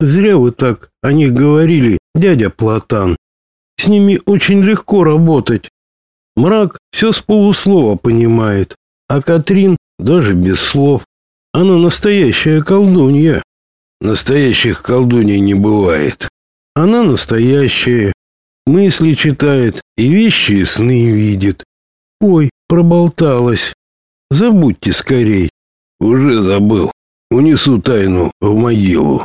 Зря вы так о них говорили, дядя Платан. С ними очень легко работать. Мрак все с полуслова понимает, а Катрин даже без слов. Она настоящая колдунья. Настоящих колдуней не бывает. Она настоящая. Мысли читает и вещи и сны видит. Ой, проболталась. Забудьте скорей. Уже забыл. Унесу тайну в могилу.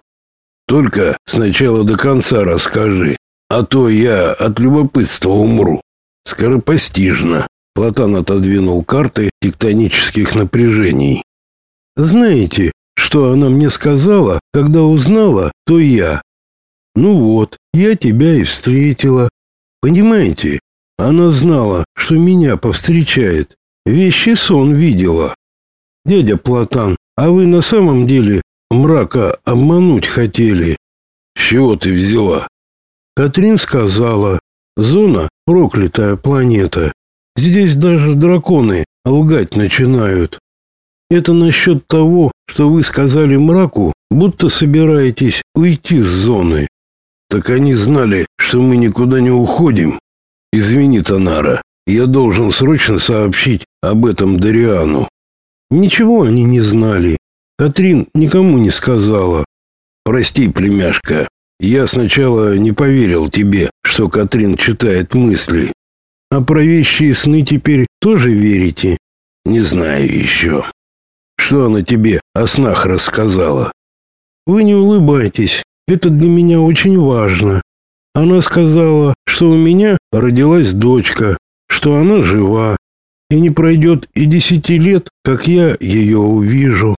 Только сначала до конца расскажи, а то я от любопытства умру. Скоропостижно. Платан отодвинул карты тектонических напряжений. Знаете, что она мне сказала, когда узнала, то я. Ну вот, я тебя и встретила. Понимаете, она знала, что меня повстречает. Вещи сон видела. Дядя Платан, а вы на самом деле мрака обмануть хотели? С чего ты взяла? Катрин сказала, зона проклятая планета. Здесь даже драконы лгать начинают. Это насчет того, что вы сказали мраку, будто собираетесь уйти с зоны. Так они знали, что мы никуда не уходим. Извини, Танара, я должен срочно сообщить об этом Дариану. Ничего они не знали. Катрин никому не сказала. Прости, племяшка. Я сначала не поверил тебе, что Катрин читает мысли. А про вещи и сны теперь тоже верите? Не знаю еще. Что она тебе о снах рассказала? Вы не улыбайтесь. Это для меня очень важно. Она сказала, что у меня родилась дочка, что она жива, и не пройдет и десяти лет, как я ее увижу.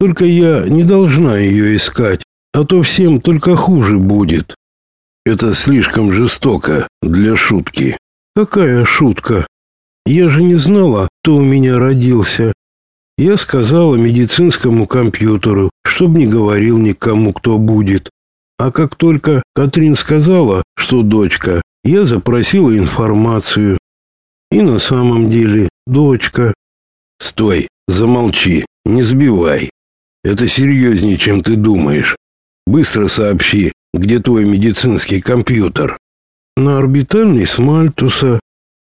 Только я не должна ее искать, а то всем только хуже будет. Это слишком жестоко для шутки. Какая шутка? Я же не знала, кто у меня родился. Я сказала медицинскому компьютеру, чтобы не говорил никому, кто будет. А как только Катрин сказала, что дочка, я запросила информацию. И на самом деле дочка. Стой, замолчи, не сбивай. Это серьезнее, чем ты думаешь. Быстро сообщи, где твой медицинский компьютер на орбитальной Смальтуса.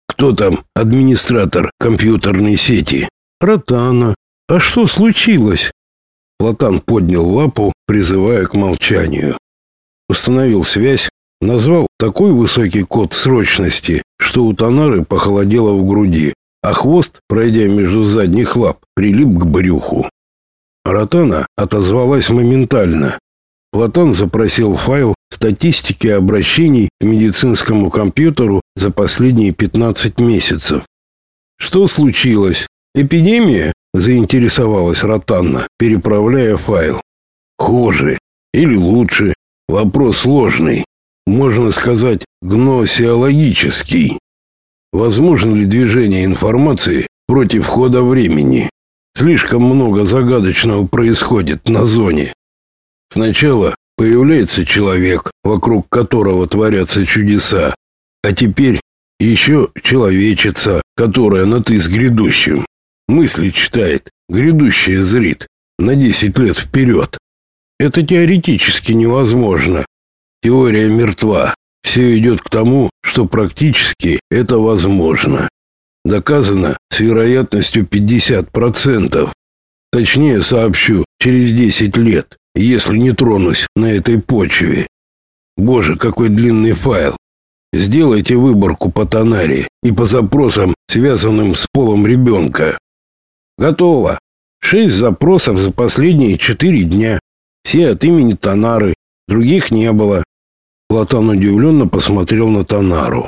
Кто там администратор компьютерной сети? Ротана. А что случилось? Платан поднял лапу, призывая к молчанию. Установил связь, назвал такой высокий код срочности, что у Танары похолодело в груди, а хвост, пройдя между задних лап, прилип к брюху. Ротана отозвалась моментально. Платон запросил файл статистики обращений к медицинскому компьютеру за последние 15 месяцев. Что случилось? Эпидемия? заинтересовалась Ротанна, переправляя файл. Хуже или лучше? Вопрос сложный. Можно сказать, гносеологический. Возможно ли движение информации против хода времени? Слишком много загадочного происходит на зоне. Сначала появляется человек, вокруг которого творятся чудеса, а теперь еще человечица, которая на «ты» с грядущим. Мысли читает, грядущее зрит на 10 лет вперед. Это теоретически невозможно. Теория мертва. Все идет к тому, что практически это возможно. Доказано с вероятностью 50%. Точнее сообщу, через 10 лет если не тронусь на этой почве. Боже, какой длинный файл. Сделайте выборку по тонаре и по запросам, связанным с полом ребенка. Готово. Шесть запросов за последние четыре дня. Все от имени Тонары. Других не было. Платон удивленно посмотрел на Тонару.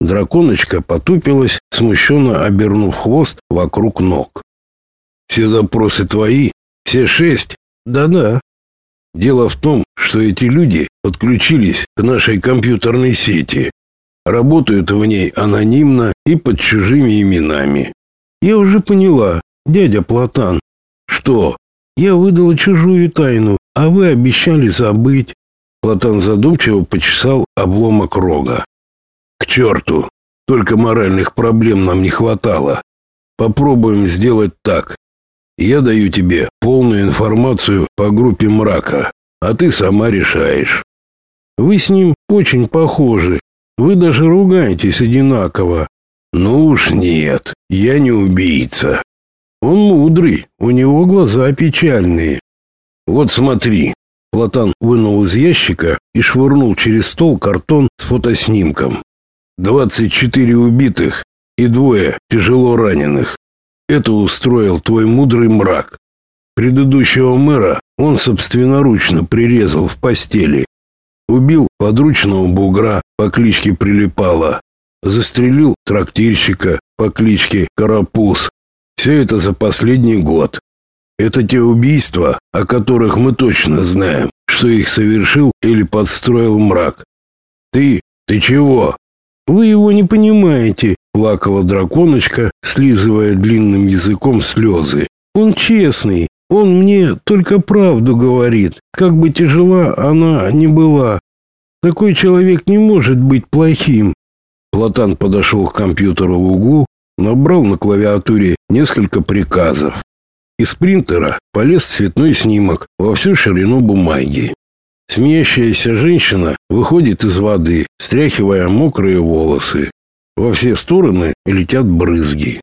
Драконочка потупилась, смущенно обернув хвост вокруг ног. «Все запросы твои? Все шесть?» «Да-да». Дело в том, что эти люди подключились к нашей компьютерной сети. Работают в ней анонимно и под чужими именами. Я уже поняла, дядя Платан. Что? Я выдала чужую тайну, а вы обещали забыть. Платан задумчиво почесал обломок рога. К черту! Только моральных проблем нам не хватало. Попробуем сделать так. Я даю тебе полную информацию по группе мрака. а ты сама решаешь. Вы с ним очень похожи. Вы даже ругаетесь одинаково. Ну уж нет, я не убийца. Он мудрый, у него глаза печальные. Вот смотри. Платан вынул из ящика и швырнул через стол картон с фотоснимком. 24 убитых и двое тяжело раненых. Это устроил твой мудрый мрак. Предыдущего мэра он собственноручно прирезал в постели. Убил подручного бугра по кличке Прилипала. Застрелил трактирщика по кличке Карапуз. Все это за последний год. Это те убийства, о которых мы точно знаем, что их совершил или подстроил мрак. Ты, ты чего? Вы его не понимаете, плакала драконочка, слизывая длинным языком слезы. Он честный, он мне только правду говорит, как бы тяжела она ни была. Такой человек не может быть плохим. Платан подошел к компьютеру в углу, набрал на клавиатуре несколько приказов. Из принтера полез цветной снимок во всю ширину бумаги. Смеящаяся женщина выходит из воды, стряхивая мокрые волосы. Во все стороны летят брызги.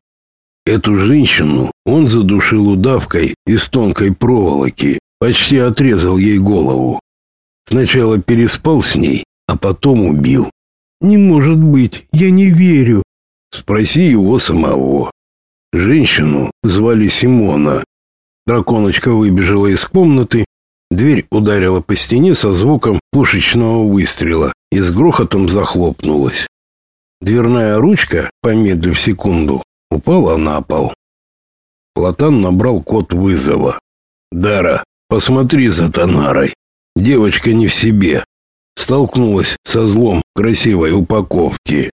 Эту женщину он задушил удавкой из тонкой проволоки, почти отрезал ей голову. Сначала переспал с ней, а потом убил. Не может быть, я не верю. Спроси его самого. Женщину звали Симона. Драконочка выбежала из комнаты, дверь ударила по стене со звуком пушечного выстрела и с грохотом захлопнулась. Дверная ручка, помедлив секунду, упала на пол. Платан набрал код вызова. «Дара, посмотри за Танарой. Девочка не в себе. Столкнулась со злом красивой упаковки.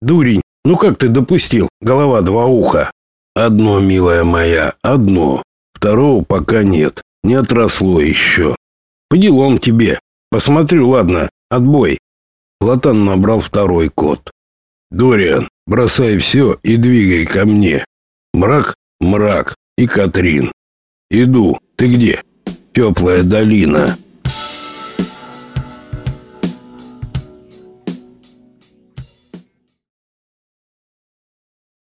Дурень, ну как ты допустил? Голова два уха. Одно, милая моя, одно. Второго пока нет. Не отросло еще. По делам тебе. Посмотрю, ладно. Отбой. Платан набрал второй код. Дориан, бросай все и двигай ко мне. Мрак, мрак и Катрин. Иду. Ты где? Теплая долина.